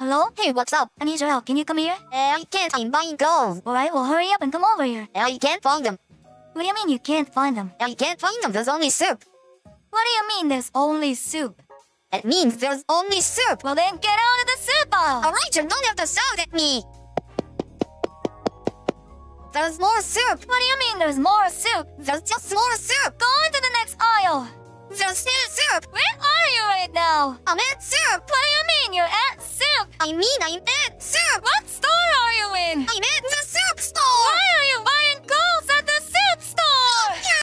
Hello? Hey, what's up? I need your help. Can you come here? Uh, I can't. I'm buying clothes. Alright, well hurry up and come over here. Uh, I can't find them. What do you mean you can't find them? I can't find them. There's only soup. What do you mean there's only soup? It means there's only soup. Well then get out of the soup aisle! Alright, you don't have to shout at me. There's more soup. What do you mean there's more soup? There's just more soup. Go on to the next aisle! There's still soup. Where are you right now? I'm at soup. I mean, I'm at soup. What store